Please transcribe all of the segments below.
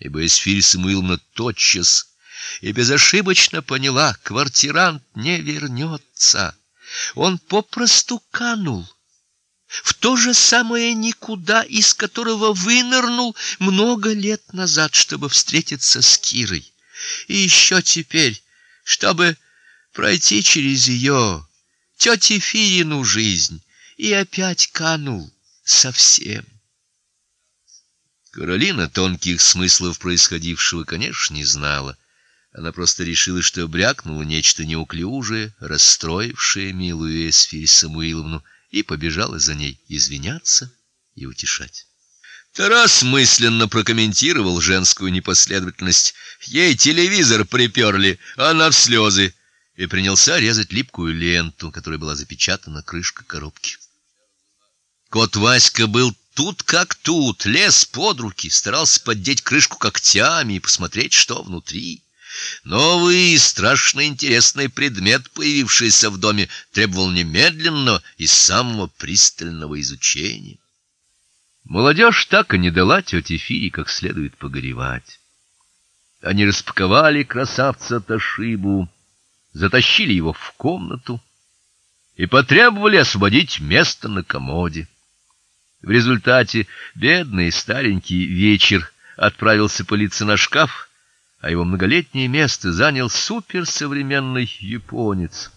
ибо Эсфирь Самуиловна тотчас и безошибочно поняла, квартирант не вернется. Он попросту канул в то же самое никуда, из которого вынырнул много лет назад, чтобы встретиться с Кирой. И еще теперь, чтобы пройти через ее тети Фирину жизнь, и опять канул совсем. Каролина тонких смыслов происходившего, конечно, не знала. Она просто решила, что брякнуло нечто неуклюжее, расстроившее милую Эсфирь Самуиловну, и побежала за ней извиняться и утешать. Тарас мысленно прокомментировал женскую непоследовательность. Ей телевизор приперли, она в слезы, и принялся резать липкую ленту, которой была запечатана крышка коробки. Кот Васька был тут как тут, лез под руки, старался поддеть крышку когтями и посмотреть, что внутри. Новый страшно интересный предмет, появившийся в доме, требовал немедленного и самого пристального изучения. Молодежь так и не дала тете Фире как следует погоревать. Они распаковали красавца Ташибу, затащили его в комнату и потребовали освободить место на комоде. В результате бедный старенький вечер отправился пылиться на шкаф, а его многолетнее место занял суперсовременный японец.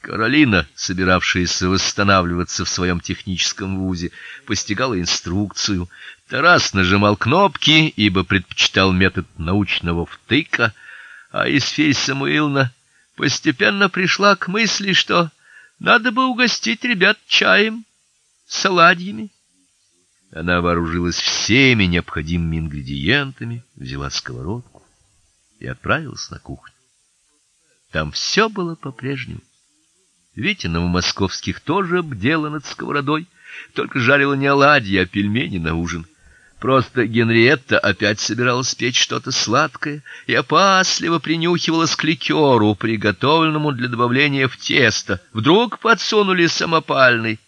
Каролина, собиравшаяся восстанавливаться в своем техническом вузе, постигала инструкцию. Тарас нажимал кнопки, ибо предпочитал метод научного втыка, а Исфей Самуиловна постепенно пришла к мысли, что надо бы угостить ребят чаем, саладьями. Она вооружилась всеми необходимыми ингредиентами, взяла сковородку и отправилась на кухню. Там все было по-прежнему. Витя Новомосковских тоже бдела над сковородой, только жарила не оладьи, а пельмени на ужин. Просто Генриетта опять собиралась печь что-то сладкое и опасливо принюхивалась к ликеру, приготовленному для добавления в тесто. Вдруг подсунули самопальный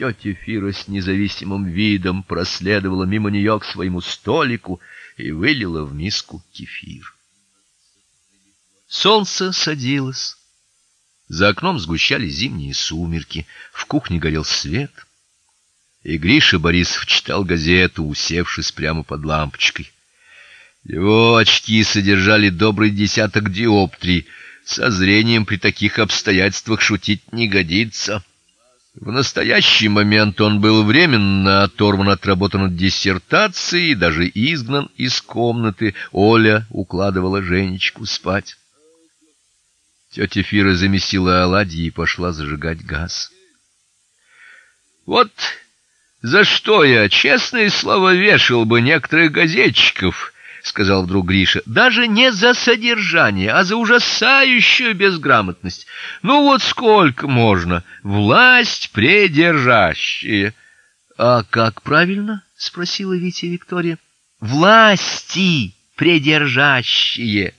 Тетя Фира с независимым видом проследовала мимо нее к своему столику и вылила в миску кефир. Солнце садилось. За окном сгущались зимние сумерки, в кухне горел свет. И Гриша Борисов читал газету, усевшись прямо под лампочкой. Его очки содержали добрый десяток диоптрий. Со зрением при таких обстоятельствах шутить не годится. В настоящий момент он был временно оторван от работы над диссертацией и даже изгнан из комнаты. Оля укладывала Женечку спать. Тетя Фира замесила оладьи и пошла зажигать газ. Вот за что я, честное слово, вешал бы некоторых газетчиков, сказал вдруг Гриша. Даже не за содержание, а за ужасающую безграмотность. Ну вот сколько можно? Власть предержащие. А как правильно? спросила Витя Виктория. Власти предержащие.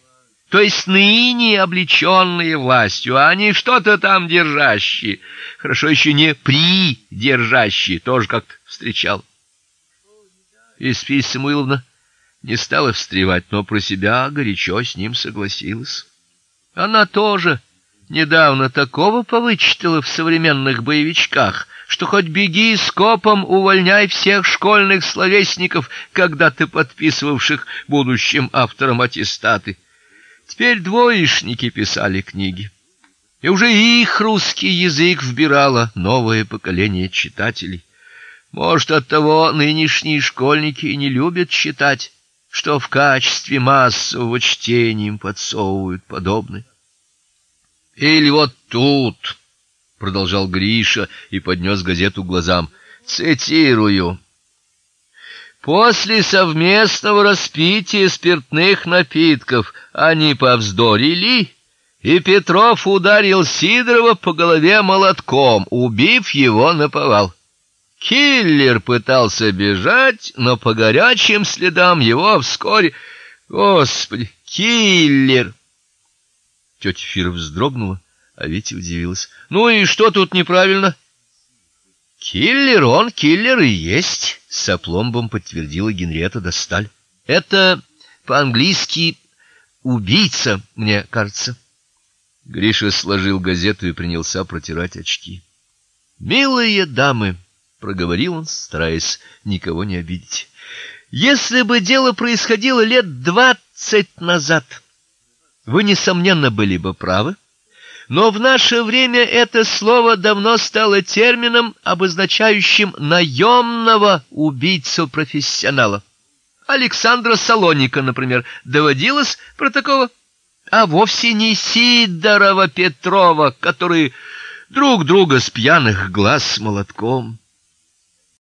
То есть ныне облеченные властью, а не что-то там держащие. Хорошо еще не придержащие, тоже как-то встречал. Испись Самуиловна не стала встревать, но про себя горячо с ним согласилась. Она тоже недавно такого повычитала в современных боевичках, что хоть беги скопом, увольняй всех школьных словесников, когда-то подписывавших будущим авторам аттестаты. Теперь двоечники писали книги. И уже их русский язык вбирало новое поколение читателей. Может, оттого нынешние школьники и не любят читать, что в качестве массового чтения им подсовывают подобное. Или вот тут, продолжал Гриша и поднес газету глазам. Цитирую: После совместного распития спиртных напитков они повздорили, и Петров ударил Сидорова по голове молотком, убив его наповал. Киллер пытался бежать, но по горячим следам его вскоре, господи, киллер. Тетя Фира вздрогнула, а Витя удивилась. Ну и что тут неправильно? Киллер он, киллер и есть, с опломбом подтвердила Генриетта Досталь. Это по-английски убийца, мне кажется. Гриша сложил газету и принялся протирать очки. "Милые дамы", проговорил он, стараясь никого не обидеть. "Если бы дело происходило лет двадцать назад, вы несомненно были бы правы. Но в наше время это слово давно стало термином, обозначающим наемного убийцу-профессионала. Александра Салоника, например, доводилось про такого, а вовсе не Сидорова Петрова, которые друг друга с пьяных глаз молотком